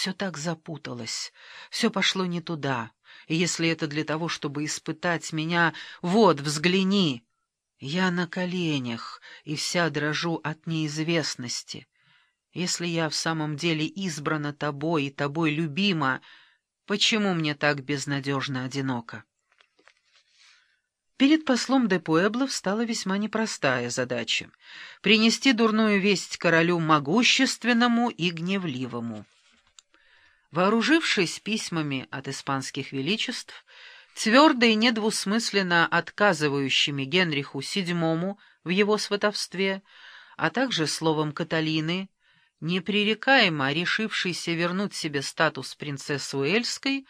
Все так запуталось, все пошло не туда. И если это для того, чтобы испытать меня, вот, взгляни. Я на коленях и вся дрожу от неизвестности. Если я в самом деле избрана тобой и тобой любима, почему мне так безнадежно одиноко? Перед послом де Пуэбло встала весьма непростая задача — принести дурную весть королю могущественному и гневливому. Вооружившись письмами от испанских величеств, твердо и недвусмысленно отказывающими Генриху VII в его сватовстве, а также словом Каталины, непререкаемо решившийся вернуть себе статус принцессы Уэльской,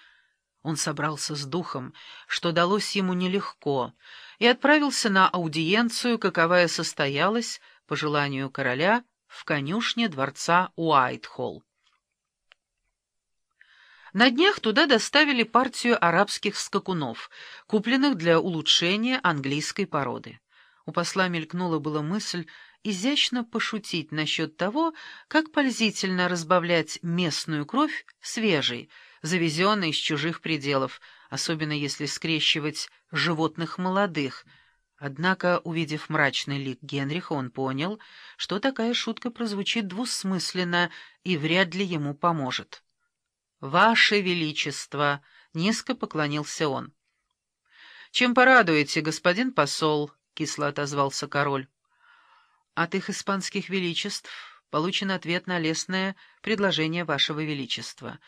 он собрался с духом, что далось ему нелегко, и отправился на аудиенцию, каковая состоялась, по желанию короля, в конюшне дворца Уайтхолл. На днях туда доставили партию арабских скакунов, купленных для улучшения английской породы. У посла мелькнула была мысль изящно пошутить насчет того, как пользительно разбавлять местную кровь свежей, завезенной из чужих пределов, особенно если скрещивать животных молодых. Однако, увидев мрачный лик Генриха, он понял, что такая шутка прозвучит двусмысленно и вряд ли ему поможет. «Ваше Величество!» — низко поклонился он. «Чем порадуете, господин посол?» — кисло отозвался король. «От их испанских величеств получен ответ на лестное предложение вашего величества.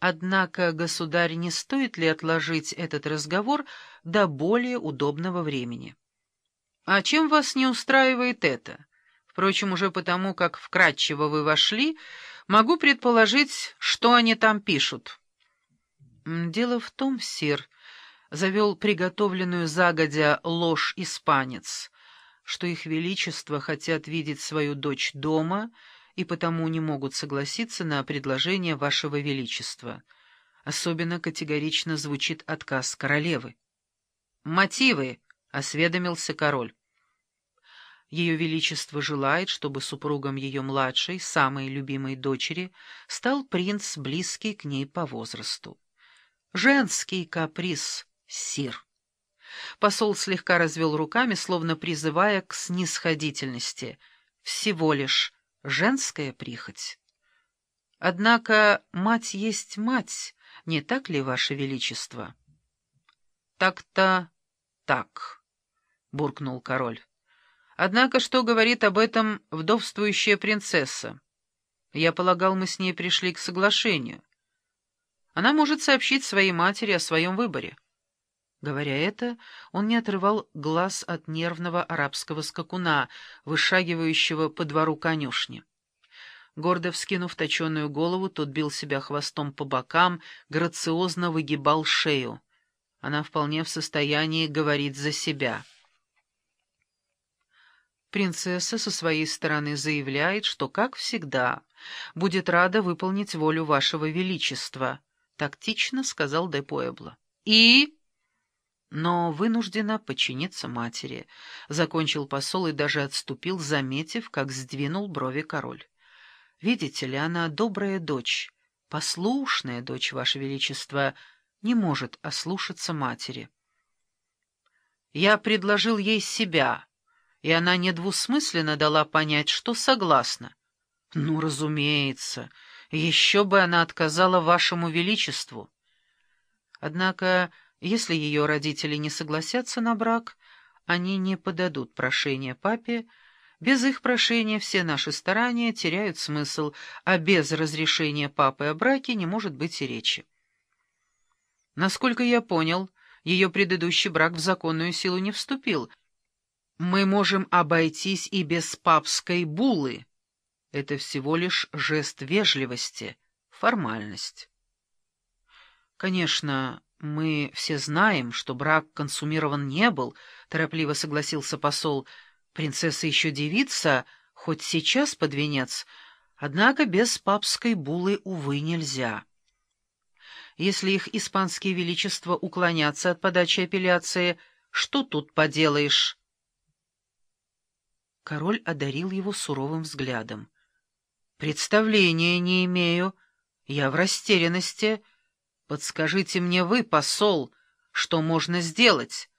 Однако, государь, не стоит ли отложить этот разговор до более удобного времени?» «А чем вас не устраивает это?» Впрочем, уже потому, как вкратчиво вы вошли, могу предположить, что они там пишут. Дело в том, сир, завел приготовленную загодя ложь испанец, что их величество хотят видеть свою дочь дома и потому не могут согласиться на предложение вашего величества. Особенно категорично звучит отказ королевы. «Мотивы!» — осведомился король. Ее Величество желает, чтобы супругом ее младшей, самой любимой дочери, стал принц, близкий к ней по возрасту. Женский каприз, сир. Посол слегка развел руками, словно призывая к снисходительности. Всего лишь женская прихоть. Однако мать есть мать, не так ли, Ваше Величество? Так-то так, — буркнул король. Однако что говорит об этом вдовствующая принцесса? Я полагал, мы с ней пришли к соглашению. Она может сообщить своей матери о своем выборе. Говоря это, он не отрывал глаз от нервного арабского скакуна, вышагивающего по двору конюшни. Гордо вскинув точеную голову, тот бил себя хвостом по бокам, грациозно выгибал шею. Она вполне в состоянии говорить за себя. Принцесса со своей стороны заявляет, что, как всегда, будет рада выполнить волю вашего величества, — тактично сказал де Пуэбло. — И... Но вынуждена подчиниться матери, — закончил посол и даже отступил, заметив, как сдвинул брови король. — Видите ли, она добрая дочь, послушная дочь, ваше величество, не может ослушаться матери. — Я предложил ей себя, — и она недвусмысленно дала понять, что согласна. Ну, разумеется, еще бы она отказала вашему величеству. Однако, если ее родители не согласятся на брак, они не подадут прошение папе, без их прошения все наши старания теряют смысл, а без разрешения папы о браке не может быть и речи. Насколько я понял, ее предыдущий брак в законную силу не вступил — мы можем обойтись и без папской булы. Это всего лишь жест вежливости, формальность. Конечно, мы все знаем, что брак консумирован не был, торопливо согласился посол. Принцесса еще девица, хоть сейчас под венец, однако без папской булы, увы, нельзя. Если их испанские величества уклонятся от подачи апелляции, что тут поделаешь? Король одарил его суровым взглядом. — Представления не имею, Я в растерянности. Подскажите мне вы, посол, что можно сделать?